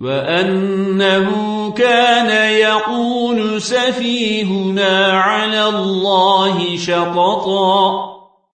وأنه كان يقول سفيهنا على الله شططا.